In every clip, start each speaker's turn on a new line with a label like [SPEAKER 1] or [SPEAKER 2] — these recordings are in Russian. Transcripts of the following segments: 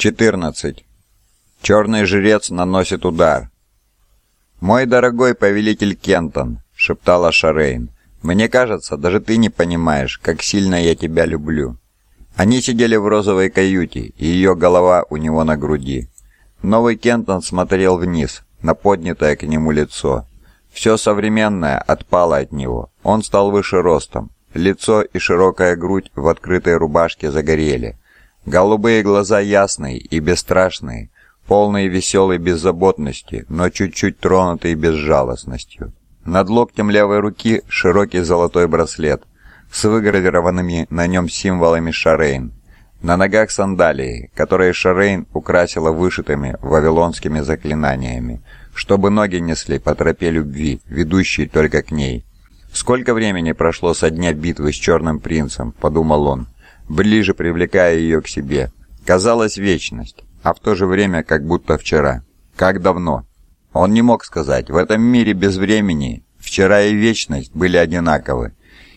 [SPEAKER 1] 14. Черный жрец наносит удар. «Мой дорогой повелитель Кентон», — шептала Шарейн, — «мне кажется, даже ты не понимаешь, как сильно я тебя люблю». Они сидели в розовой каюте, и ее голова у него на груди. Новый Кентон смотрел вниз, на поднятое к нему лицо. Все современное отпало от него. Он стал выше ростом. Лицо и широкая грудь в открытой рубашке загорели. Голубые глаза ясные и бесстрашные, полные веселой беззаботности, но чуть-чуть тронутые безжалостностью. Над локтем левой руки широкий золотой браслет с выгравированными на нем символами Шарейн. На ногах сандалии, которые Шарейн украсила вышитыми вавилонскими заклинаниями, чтобы ноги несли по тропе любви, ведущей только к ней. «Сколько времени прошло со дня битвы с Черным Принцем?» – подумал он ближе привлекая ее к себе. Казалась вечность, а в то же время как будто вчера. Как давно? Он не мог сказать, в этом мире без времени вчера и вечность были одинаковы.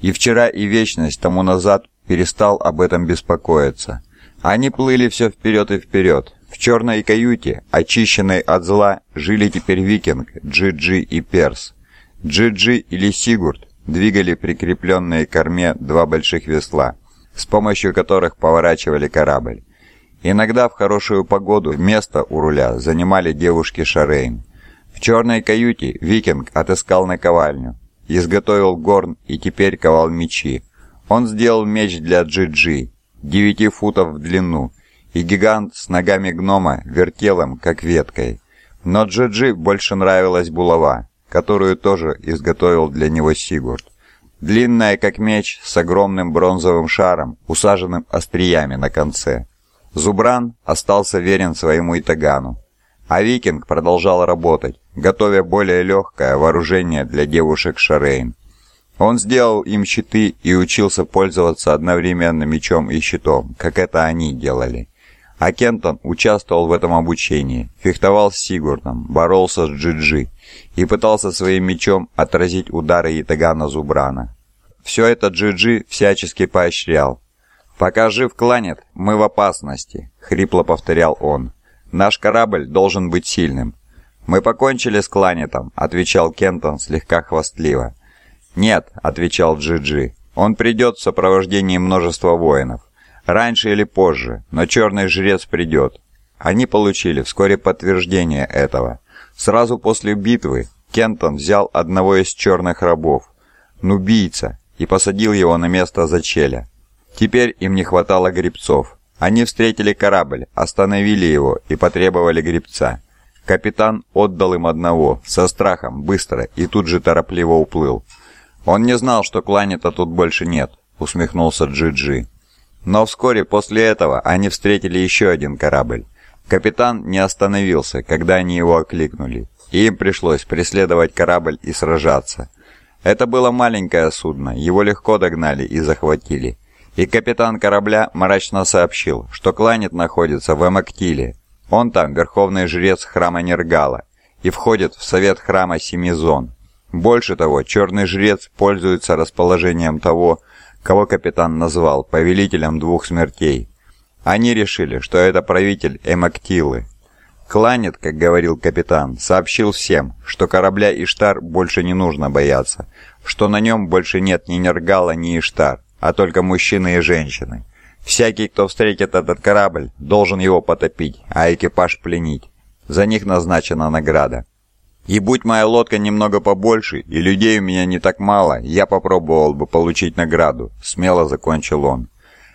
[SPEAKER 1] И вчера и вечность тому назад перестал об этом беспокоиться. Они плыли все вперед и вперед. В черной каюте, очищенной от зла, жили теперь викинг, Джи-Джи и Перс. Джи-Джи или Сигурд двигали прикрепленные к корме два больших весла – с помощью которых поворачивали корабль. Иногда в хорошую погоду место у руля занимали девушки Шарейн. В черной каюте викинг отыскал наковальню, изготовил горн и теперь ковал мечи. Он сделал меч для Джи-Джи, 9 футов в длину, и гигант с ногами гнома вертел им, как веткой. Но Джи-Джи больше нравилась булава, которую тоже изготовил для него Сигурд. Длинная, как меч, с огромным бронзовым шаром, усаженным остриями на конце. Зубран остался верен своему итагану. А викинг продолжал работать, готовя более легкое вооружение для девушек Шарейн. Он сделал им щиты и учился пользоваться одновременно мечом и щитом, как это они делали. А Кентон участвовал в этом обучении, фехтовал с Сигурдом, боролся с Джиджи и пытался своим мечом отразить удары Ятагана Зубрана. Все это Джиджи всячески поощрял. «Пока жив кланет, мы в опасности», — хрипло повторял он. «Наш корабль должен быть сильным». «Мы покончили с кланетом», — отвечал Кентон слегка хвастливо. «Нет», — отвечал Джиджи, — «он придет в сопровождении множества воинов. Раньше или позже, но черный жрец придет». Они получили вскоре подтверждение этого. Сразу после битвы Кентон взял одного из черных рабов, нубийца, и посадил его на место зачеля. Теперь им не хватало грибцов. Они встретили корабль, остановили его и потребовали грибца. Капитан отдал им одного, со страхом, быстро, и тут же торопливо уплыл. «Он не знал, что кланета тут больше нет», — усмехнулся Джи-Джи. Но вскоре после этого они встретили еще один корабль. Капитан не остановился, когда они его окликнули, и им пришлось преследовать корабль и сражаться. Это было маленькое судно, его легко догнали и захватили. И капитан корабля мрачно сообщил, что Кланет находится в Эмактиле. Он там верховный жрец храма Нергала и входит в совет храма Семи Зон. Больше того, черный жрец пользуется расположением того, кого капитан назвал повелителем двух смертей. Они решили, что это правитель Эмактилы, Кланет, как говорил капитан, сообщил всем, что корабля Иштар больше не нужно бояться, что на нем больше нет ни Нергала, ни Иштар, а только мужчины и женщины. Всякий, кто встретит этот корабль, должен его потопить, а экипаж пленить. За них назначена награда. И будь моя лодка немного побольше, и людей у меня не так мало, я попробовал бы получить награду», — смело закончил он.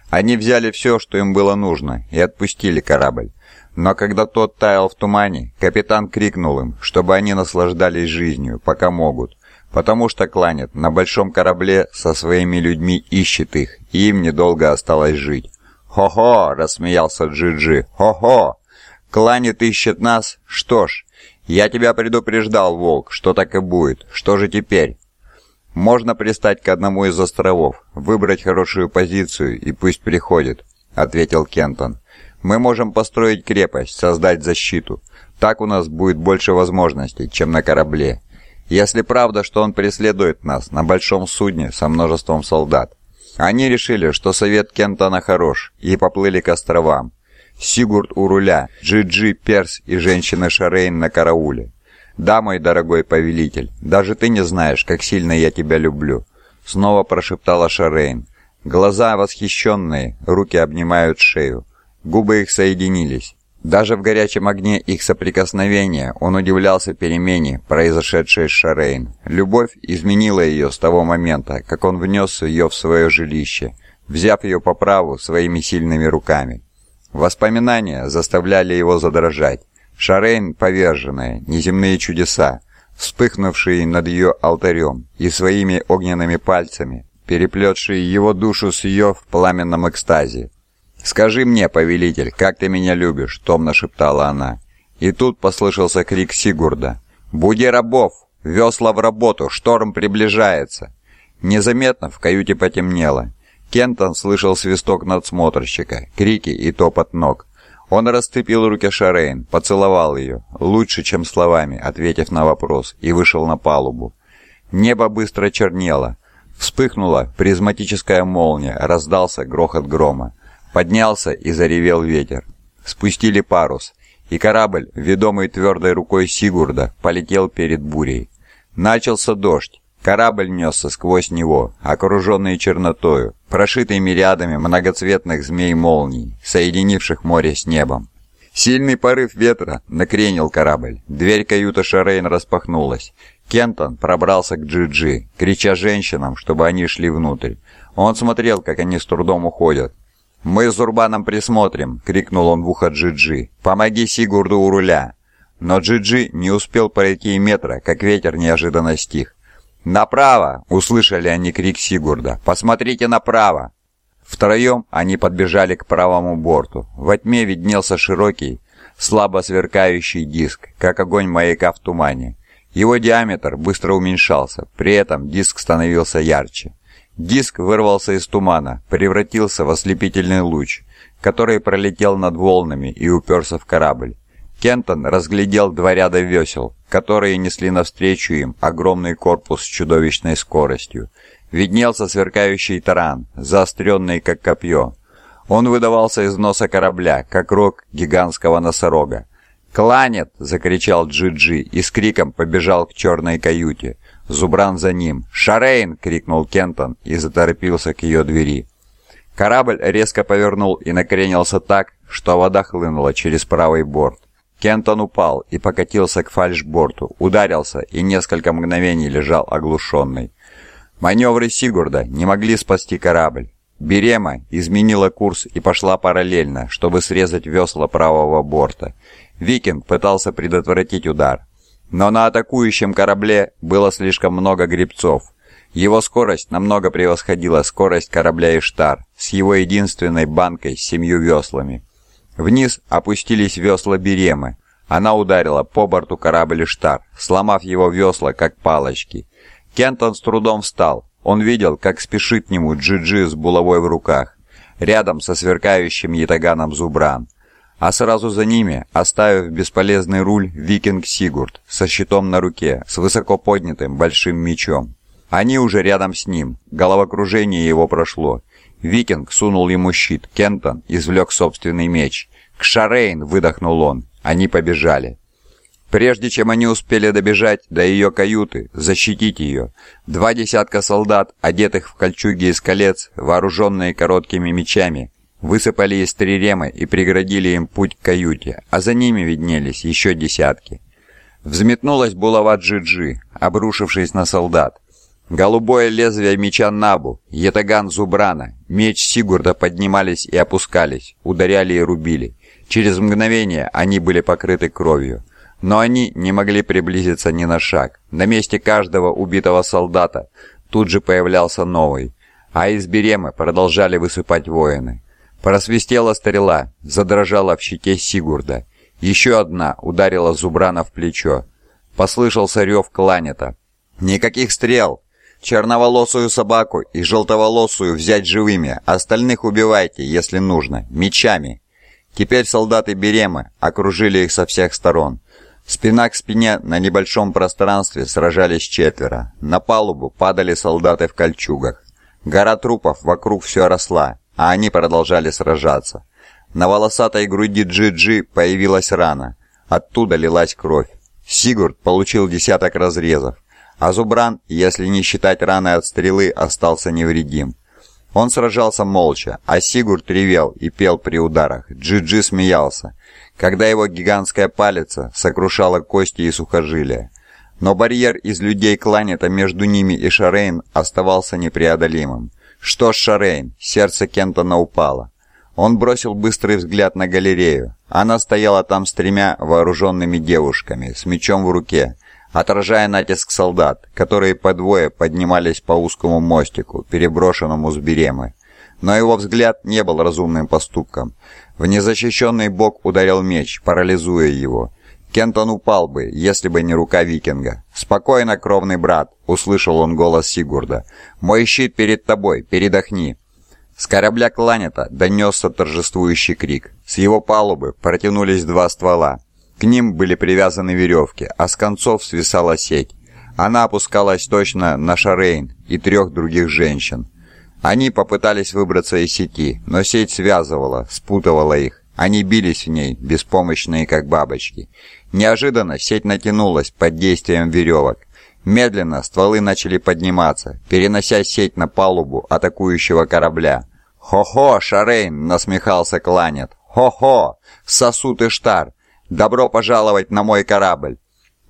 [SPEAKER 1] Они взяли все, что им было нужно, и отпустили корабль. Но когда тот таял в тумане, капитан крикнул им, чтобы они наслаждались жизнью, пока могут, потому что Кланет на большом корабле со своими людьми ищет их, и им недолго осталось жить. «Хо-хо!» — рассмеялся Джиджи. -Джи. «Хо-хо! Кланет ищет нас? Что ж, я тебя предупреждал, Волк, что так и будет. Что же теперь?» «Можно пристать к одному из островов, выбрать хорошую позицию и пусть приходит», — ответил Кентон. Мы можем построить крепость, создать защиту. Так у нас будет больше возможностей, чем на корабле. Если правда, что он преследует нас на большом судне со множеством солдат. Они решили, что совет Кентона хорош, и поплыли к островам. Сигурд у руля, Джи-Джи, Перс и женщина Шарейн на карауле. «Да, мой дорогой повелитель, даже ты не знаешь, как сильно я тебя люблю», — снова прошептала Шарейн. Глаза восхищенные, руки обнимают шею. Губы их соединились. Даже в горячем огне их соприкосновения он удивлялся перемене, произошедшей с Шарейн. Любовь изменила ее с того момента, как он внес ее в свое жилище, взяв ее по праву своими сильными руками. Воспоминания заставляли его задрожать. Шарейн поверженная, неземные чудеса, вспыхнувшие над ее алтарем и своими огненными пальцами, переплетшие его душу с ее в пламенном экстазе. «Скажи мне, повелитель, как ты меня любишь?» — томно шептала она. И тут послышался крик Сигурда. «Буди рабов! Весла в работу! Шторм приближается!» Незаметно в каюте потемнело. Кентон слышал свисток надсмотрщика, крики и топот ног. Он расцепил руки Шарейн, поцеловал ее, лучше, чем словами, ответив на вопрос, и вышел на палубу. Небо быстро чернело. Вспыхнула призматическая молния, раздался грохот грома. Поднялся и заревел ветер. Спустили парус, и корабль, ведомый твердой рукой Сигурда, полетел перед бурей. Начался дождь. Корабль несся сквозь него, окруженный чернотою, прошитый мириадами многоцветных змей-молний, соединивших море с небом. Сильный порыв ветра накренил корабль. Дверь каюты Шарейн распахнулась. Кентон пробрался к Джи-Джи, крича женщинам, чтобы они шли внутрь. Он смотрел, как они с трудом уходят. «Мы с Зурбаном присмотрим!» — крикнул он в ухо Джи-Джи. «Помоги Сигурду у руля!» Но Джи-Джи не успел пройти и метра, как ветер неожиданно стих. «Направо!» — услышали они крик Сигурда. «Посмотрите направо!» Втроем они подбежали к правому борту. Во тьме виднелся широкий, слабо сверкающий диск, как огонь маяка в тумане. Его диаметр быстро уменьшался, при этом диск становился ярче. Диск вырвался из тумана, превратился в ослепительный луч, который пролетел над волнами и уперся в корабль. Кентон разглядел два ряда весел, которые несли навстречу им огромный корпус с чудовищной скоростью. Виднелся сверкающий таран, заостренный как копье. Он выдавался из носа корабля, как рог гигантского носорога. «Кланет!» — закричал Джи-Джи и с криком побежал к черной каюте. Зубран за ним. «Шарейн!» — крикнул Кентон и заторопился к ее двери. Корабль резко повернул и накренился так, что вода хлынула через правый борт. Кентон упал и покатился к фальшборту, ударился и несколько мгновений лежал оглушенный. Маневры Сигурда не могли спасти корабль. Берема изменила курс и пошла параллельно, чтобы срезать весла правого борта. Викинг пытался предотвратить удар. Но на атакующем корабле было слишком много гребцов. Его скорость намного превосходила скорость корабля «Иштар» с его единственной банкой с семью веслами. Вниз опустились весла Беремы. Она ударила по борту корабль «Штар», сломав его весла, как палочки. Кентон с трудом встал. Он видел, как спешит к нему Джиджи -Джи с булавой в руках, рядом со сверкающим ятаганом Зубран. А сразу за ними, оставив бесполезный руль, викинг Сигурд со щитом на руке, с высоко поднятым большим мечом. Они уже рядом с ним, головокружение его прошло. Викинг сунул ему щит, Кентон извлек собственный меч. «К Шарейн!» — выдохнул он. Они побежали. Прежде чем они успели добежать до ее каюты, защитить ее, два десятка солдат, одетых в кольчуги из колец, вооруженные короткими мечами, высыпали из триремы и преградили им путь к каюте, а за ними виднелись еще десятки. Взметнулась булава Джиджи, обрушившись на солдат. Голубое лезвие меча Набу, ятаган Зубрана, меч Сигурда поднимались и опускались, ударяли и рубили. Через мгновение они были покрыты кровью. Но они не могли приблизиться ни на шаг. На месте каждого убитого солдата тут же появлялся новый, а из беремы продолжали высыпать воины. Просвистела стрела, задрожала в щите Сигурда. Еще одна ударила Зубрана в плечо. Послышался рев кланета. «Никаких стрел! Черноволосую собаку и желтоволосую взять живыми, остальных убивайте, если нужно, мечами. Теперь солдаты Беремы окружили их со всех сторон. Спина к спине на небольшом пространстве сражались четверо. На палубу падали солдаты в кольчугах. Гора трупов вокруг все росла, а они продолжали сражаться. На волосатой груди Джи-Джи появилась рана. Оттуда лилась кровь. Сигурд получил десяток разрезов, а Зубран, если не считать раны от стрелы, остался невредим. Он сражался молча, а Сигурд ревел и пел при ударах. Джи-Джи смеялся, когда его гигантская палица сокрушала кости и сухожилия. Но барьер из людей Кланета между ними и Шарейн оставался непреодолимым. Что ж, Шарейн, сердце Кентона упало. Он бросил быстрый взгляд на галерею. Она стояла там с тремя вооруженными девушками, с мечом в руке, отражая натиск солдат, которые по двое поднимались по узкому мостику, переброшенному с Беремы. Но его взгляд не был разумным поступком. В незащищенный бок ударил меч, парализуя его. Кентон упал бы, если бы не рука викинга. «Спокойно, кровный брат!» — услышал он голос Сигурда. «Мой щит перед тобой, передохни!» С корабля Кланета донесся торжествующий крик. С его палубы протянулись два ствола. К ним были привязаны веревки, а с концов свисала сеть. Она опускалась точно на Шарейн и трех других женщин. Они попытались выбраться из сети, но сеть связывала, спутывала их. Они бились в ней, беспомощные как бабочки. Неожиданно сеть натянулась под действием веревок. Медленно стволы начали подниматься, перенося сеть на палубу атакующего корабля. «Хо-хо, Шарейн!» — насмехался Кланет. «Хо-хо! Сосуд Иштар! Добро пожаловать на мой корабль!»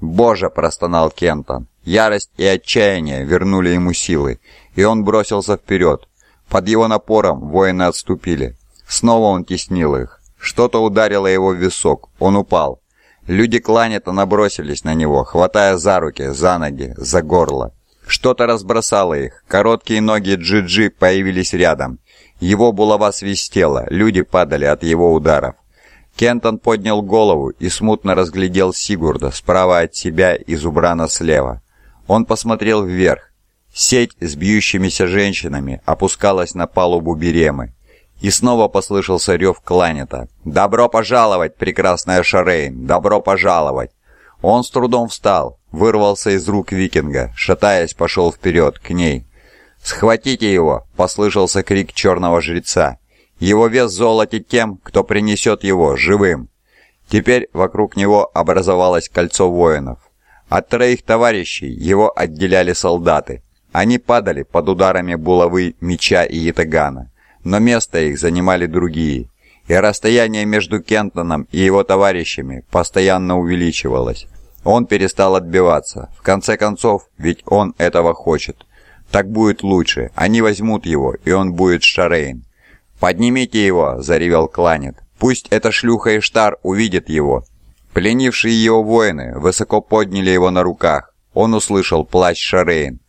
[SPEAKER 1] «Боже!» — простонал Кентон. Ярость и отчаяние вернули ему силы, и он бросился вперед. Под его напором воины отступили. Снова он теснил их. Что-то ударило его в висок. Он упал. Люди Кланета набросились на него, хватая за руки, за ноги, за горло. Что-то разбросало их. Короткие ноги Джи-Джи появились рядом. Его булава свистела, люди падали от его ударов. Кентон поднял голову и смутно разглядел Сигурда справа от себя и Зубрана слева. Он посмотрел вверх. Сеть с бьющимися женщинами опускалась на палубу Беремы. И снова послышался рев Кланета. «Добро пожаловать, прекрасная Шарейн! Добро пожаловать!» Он с трудом встал, вырвался из рук викинга, шатаясь, пошел вперед, к ней. «Схватите его!» — послышался крик черного жреца. «Его вес золоте тем, кто принесет его живым!» Теперь вокруг него образовалось кольцо воинов. От троих товарищей его отделяли солдаты. Они падали под ударами булавы, меча и ятагана, но место их занимали другие, и расстояние между Кентоном и его товарищами постоянно увеличивалось. Он перестал отбиваться. В конце концов, ведь он этого хочет. Так будет лучше. Они возьмут его, и он будет Шарейн. «Поднимите его!» – заревел Кланет. «Пусть эта шлюха Иштар увидит его!» Пленившие его воины высоко подняли его на руках. Он услышал плач Шарейн.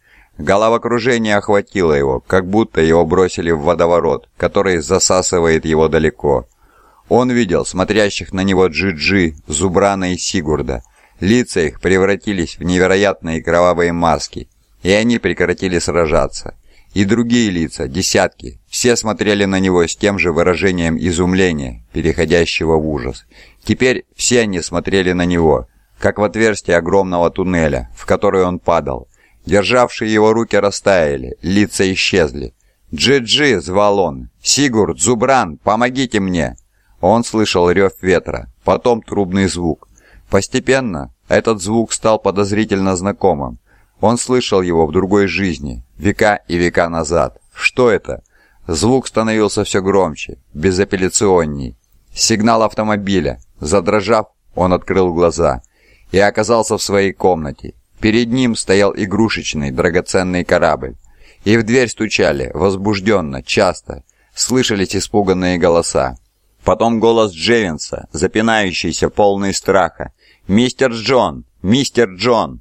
[SPEAKER 1] Головокружение охватило его, как будто его бросили в водоворот, который засасывает его далеко. Он видел смотрящих на него Джи-Джи, Зубрана и Сигурда. Лица их превратились в невероятные кровавые маски – и они прекратили сражаться. И другие лица, десятки, все смотрели на него с тем же выражением изумления, переходящего в ужас. Теперь все они смотрели на него, как в отверстие огромного туннеля, в который он падал. Державшие его руки растаяли, лица исчезли. «Джи-Джи!» — звал он. «Сигурд! Зубран! Помогите мне!» Он слышал рев ветра, потом трубный звук. Постепенно этот звук стал подозрительно знакомым. Он слышал его в другой жизни, века и века назад. Что это? Звук становился все громче, безапелляционней. Сигнал автомобиля. Задрожав, он открыл глаза и оказался в своей комнате. Перед ним стоял игрушечный драгоценный корабль. И в дверь стучали, возбужденно, часто. Слышались испуганные голоса. Потом голос Джевинса, запинающийся, полный страха. «Мистер Джон! Мистер Джон!»